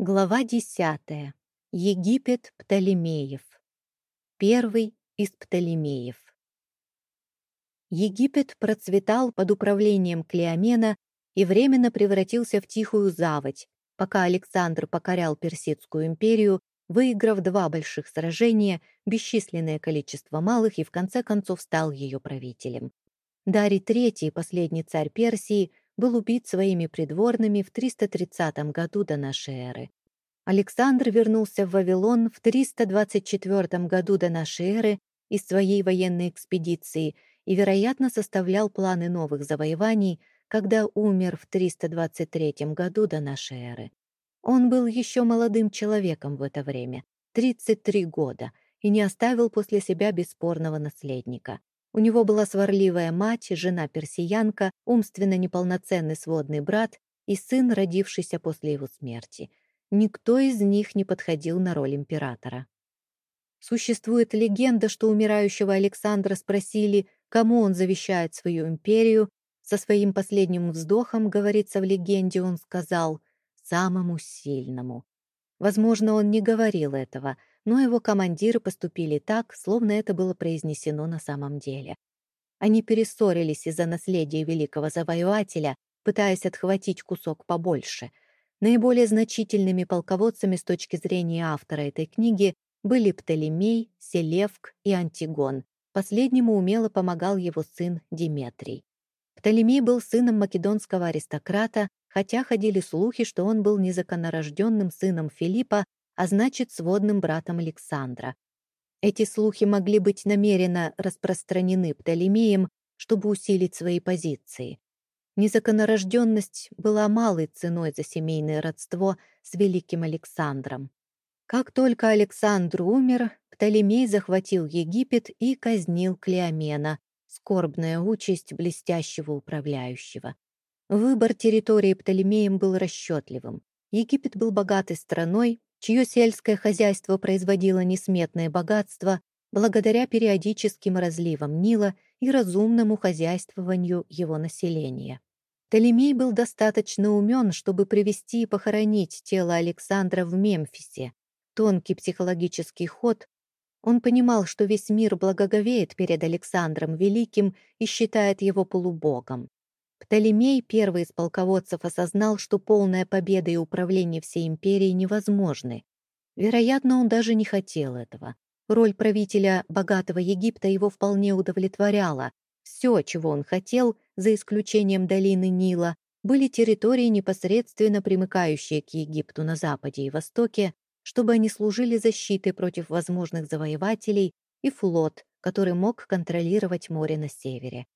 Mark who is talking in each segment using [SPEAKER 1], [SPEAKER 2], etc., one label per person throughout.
[SPEAKER 1] Глава 10. Египет Птолемеев. Первый из Птолемеев. Египет процветал под управлением Клеомена и временно превратился в тихую заводь, пока Александр покорял Персидскую империю, выиграв два больших сражения, бесчисленное количество малых и в конце концов стал ее правителем. Дарий III, последний царь Персии, был убит своими придворными в 330 году до нашей эры. Александр вернулся в Вавилон в 324 году до нашей эры из своей военной экспедиции и, вероятно, составлял планы новых завоеваний, когда умер в 323 году до нашей эры. Он был еще молодым человеком в это время, 33 года, и не оставил после себя бесспорного наследника. У него была сварливая мать, жена-персиянка, умственно неполноценный сводный брат и сын, родившийся после его смерти. Никто из них не подходил на роль императора. Существует легенда, что умирающего Александра спросили, кому он завещает свою империю. Со своим последним вздохом, говорится в легенде, он сказал «самому сильному». Возможно, он не говорил этого, но его командиры поступили так, словно это было произнесено на самом деле. Они перессорились из-за наследия великого завоевателя, пытаясь отхватить кусок побольше. Наиболее значительными полководцами с точки зрения автора этой книги были Птолемей, Селевк и Антигон. Последнему умело помогал его сын Диметрий. Птолемей был сыном македонского аристократа, хотя ходили слухи, что он был незаконнорожденным сыном Филиппа, а значит, сводным братом Александра. Эти слухи могли быть намеренно распространены Птолемеем, чтобы усилить свои позиции. Незаконорожденность была малой ценой за семейное родство с великим Александром. Как только Александр умер, Птолемей захватил Египет и казнил Клеомена, скорбная участь блестящего управляющего. Выбор территории Птолемеем был расчетливым. Египет был богатой страной, чье сельское хозяйство производило несметное богатство благодаря периодическим разливам Нила и разумному хозяйствованию его населения. Толемей был достаточно умен, чтобы привести и похоронить тело Александра в Мемфисе. Тонкий психологический ход. Он понимал, что весь мир благоговеет перед Александром Великим и считает его полубогом. Птолемей, первый из полководцев, осознал, что полная победа и управление всей империей невозможны. Вероятно, он даже не хотел этого. Роль правителя богатого Египта его вполне удовлетворяла. Все, чего он хотел, за исключением долины Нила, были территории, непосредственно примыкающие к Египту на западе и востоке, чтобы они служили защитой против возможных завоевателей и флот, который мог контролировать море на севере.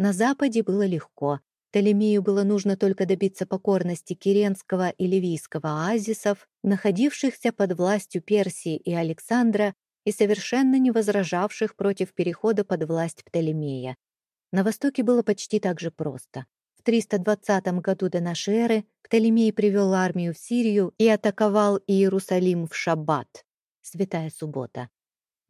[SPEAKER 1] На западе было легко. Толемею было нужно только добиться покорности Киренского и Ливийского оазисов, находившихся под властью Персии и Александра и совершенно не возражавших против перехода под власть Птолемея. На востоке было почти так же просто. В 320 году до нашей эры Птолемей привел армию в Сирию и атаковал Иерусалим в Шаббат, святая суббота.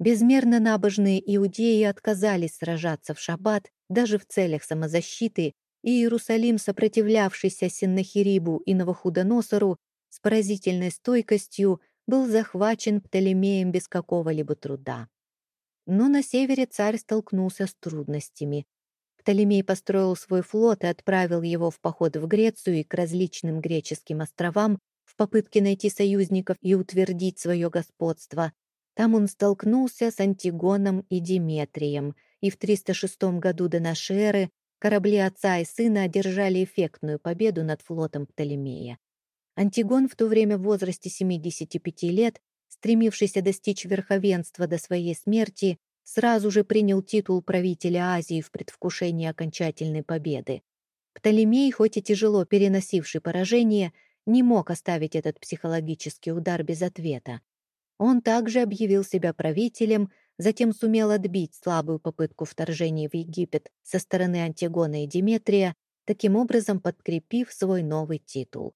[SPEAKER 1] Безмерно набожные иудеи отказались сражаться в Шаббат даже в целях самозащиты, и Иерусалим, сопротивлявшийся Синнахирибу и Новохудоносору с поразительной стойкостью, был захвачен Птолемеем без какого-либо труда. Но на севере царь столкнулся с трудностями. Птолемей построил свой флот и отправил его в поход в Грецию и к различным греческим островам в попытке найти союзников и утвердить свое господство. Там он столкнулся с Антигоном и Диметрием — и в 306 году до эры корабли отца и сына одержали эффектную победу над флотом Птолемея. Антигон в то время в возрасте 75 лет, стремившийся достичь верховенства до своей смерти, сразу же принял титул правителя Азии в предвкушении окончательной победы. Птолемей, хоть и тяжело переносивший поражение, не мог оставить этот психологический удар без ответа. Он также объявил себя правителем, затем сумел отбить слабую попытку вторжения в Египет со стороны Антигона и Диметрия, таким образом подкрепив свой новый титул.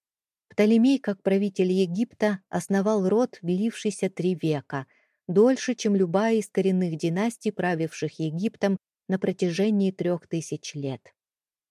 [SPEAKER 1] Птолемей, как правитель Египта, основал род, длившийся три века, дольше, чем любая из коренных династий, правивших Египтом на протяжении трех тысяч лет.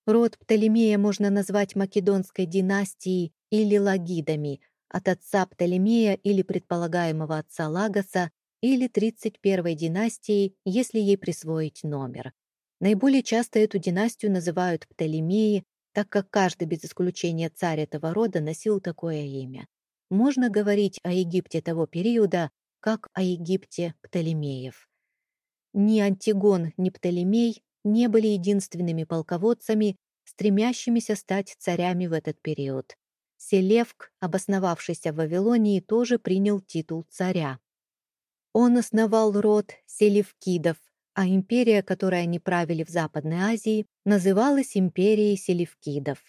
[SPEAKER 1] Род Птолемея можно назвать македонской династией или лагидами, от отца Птолемея или предполагаемого отца Лагоса, или 31 династией, если ей присвоить номер. Наиболее часто эту династию называют Птолемеи, так как каждый без исключения царь этого рода носил такое имя. Можно говорить о Египте того периода, как о Египте Птолемеев. Ни Антигон, ни Птолемей не были единственными полководцами, стремящимися стать царями в этот период. Селевк, обосновавшийся в Вавилонии, тоже принял титул царя. Он основал род Селевкидов, а империя, которой они правили в Западной Азии, называлась империей Селевкидов.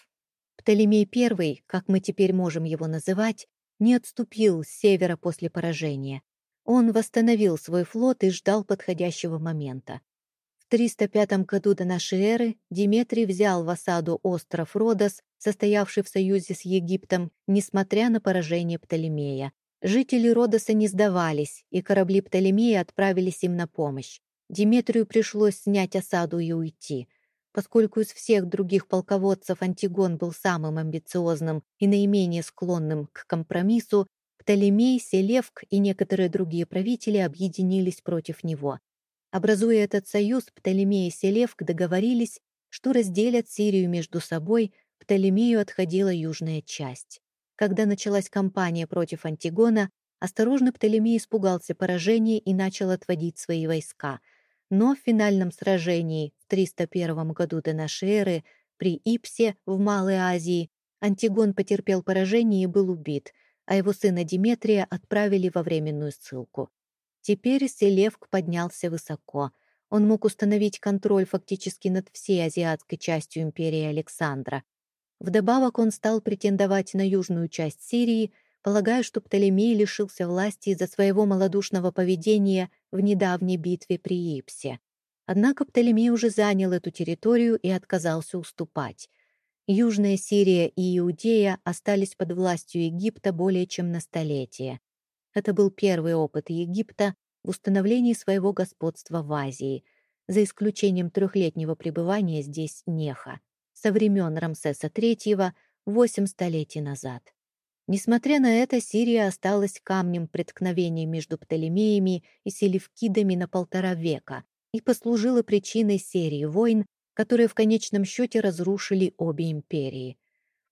[SPEAKER 1] Птолемей I, как мы теперь можем его называть, не отступил с севера после поражения. Он восстановил свой флот и ждал подходящего момента. В 305 году до нашей эры Диметрий взял в осаду остров Родос, состоявший в союзе с Египтом, несмотря на поражение Птолемея, Жители Родоса не сдавались, и корабли Птолемея отправились им на помощь. Диметрию пришлось снять осаду и уйти. Поскольку из всех других полководцев Антигон был самым амбициозным и наименее склонным к компромиссу, Птолемей, Селевк и некоторые другие правители объединились против него. Образуя этот союз, Птолемей и Селевк договорились, что разделят Сирию между собой, Птолемею отходила южная часть. Когда началась кампания против Антигона, осторожный Птолемей испугался поражения и начал отводить свои войска. Но в финальном сражении в 301 году до нашей эры при Ипсе в Малой Азии Антигон потерпел поражение и был убит, а его сына Диметрия отправили во временную ссылку. Теперь Селевк поднялся высоко. Он мог установить контроль фактически над всей азиатской частью империи Александра. Вдобавок он стал претендовать на южную часть Сирии, полагая, что Птолемей лишился власти из-за своего малодушного поведения в недавней битве при Ипсе. Однако Птолемей уже занял эту территорию и отказался уступать. Южная Сирия и Иудея остались под властью Египта более чем на столетие. Это был первый опыт Египта в установлении своего господства в Азии, за исключением трехлетнего пребывания здесь Неха со времен Рамсеса III восемь столетий назад. Несмотря на это, Сирия осталась камнем преткновения между Птолемеями и Селевкидами на полтора века и послужила причиной серии войн, которые в конечном счете разрушили обе империи.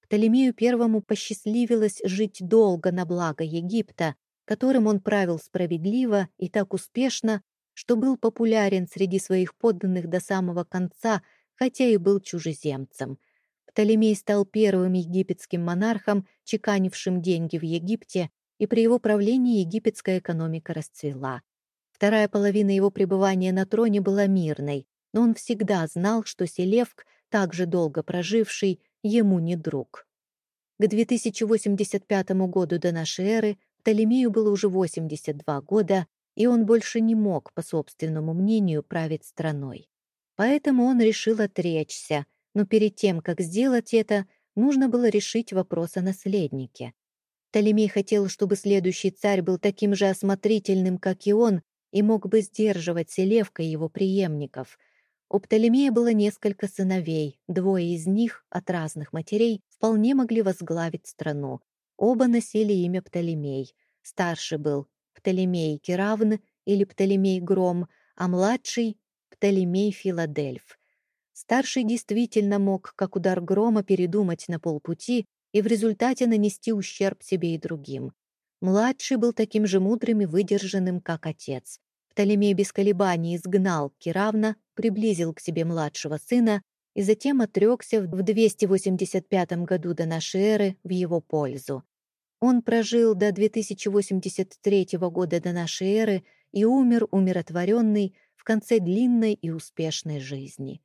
[SPEAKER 1] Птолемею I посчастливилось жить долго на благо Египта, которым он правил справедливо и так успешно, что был популярен среди своих подданных до самого конца хотя и был чужеземцем. Птолемей стал первым египетским монархом, чеканившим деньги в Египте, и при его правлении египетская экономика расцвела. Вторая половина его пребывания на троне была мирной, но он всегда знал, что Селевк, также долго проживший, ему не друг. К 2085 году до нашей эры Птолемею было уже 82 года, и он больше не мог, по собственному мнению, править страной. Поэтому он решил отречься, но перед тем, как сделать это, нужно было решить вопрос о наследнике. Толемей хотел, чтобы следующий царь был таким же осмотрительным, как и он, и мог бы сдерживать Селевка его преемников. У Птолемея было несколько сыновей, двое из них, от разных матерей, вполне могли возглавить страну. Оба носили имя Птолемей. Старший был Птолемей Киравн или Птолемей Гром, а младший Птолемей Филадельф. Старший действительно мог, как удар грома, передумать на полпути и в результате нанести ущерб себе и другим. Младший был таким же мудрым и выдержанным, как отец. Птолемей без колебаний изгнал Киравна, приблизил к себе младшего сына и затем отрекся в 285 году до нашей эры в его пользу. Он прожил до 2083 года до нашей эры и умер умиротворенный в конце длинной и успешной жизни.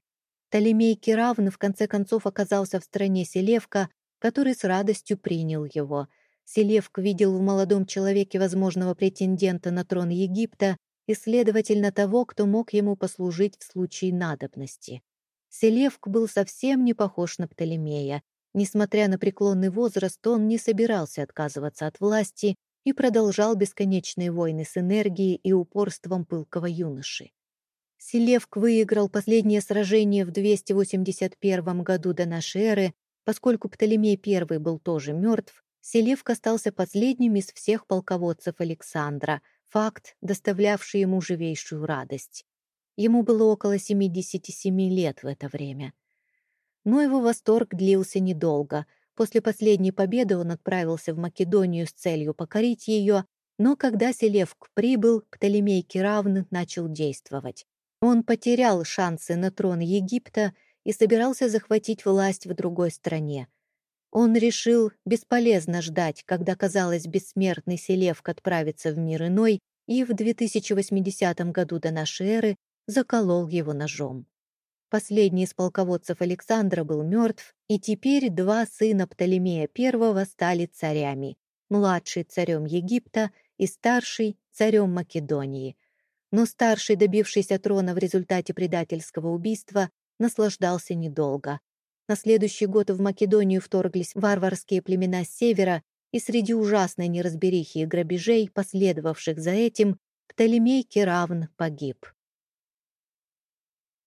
[SPEAKER 1] Толемей Киравн в конце концов оказался в стране Селевка, который с радостью принял его. Селевк видел в молодом человеке возможного претендента на трон Египта и, следовательно, того, кто мог ему послужить в случае надобности. Селевк был совсем не похож на Птолемея. Несмотря на преклонный возраст, он не собирался отказываться от власти и продолжал бесконечные войны с энергией и упорством пылкого юноши. Селевк выиграл последнее сражение в 281 году до нашей эры, поскольку Птолемей I был тоже мертв, Селевк остался последним из всех полководцев Александра, факт, доставлявший ему живейшую радость. Ему было около 77 лет в это время. Но его восторг длился недолго. После последней победы он отправился в Македонию с целью покорить ее, но когда Селевк прибыл, Птолемей Киравн начал действовать. Он потерял шансы на трон Египта и собирался захватить власть в другой стране. Он решил бесполезно ждать, когда, казалось, бессмертный Селевк отправится в мир иной, и в 2080 году до нашей эры заколол его ножом. Последний из полководцев Александра был мертв, и теперь два сына Птолемея I стали царями, младший царем Египта и старший царем Македонии. Но старший, добившийся трона в результате предательского убийства, наслаждался недолго. На следующий год в Македонию вторглись варварские племена с севера, и среди ужасной неразберихи и грабежей, последовавших за этим, Птолемей Керавн погиб.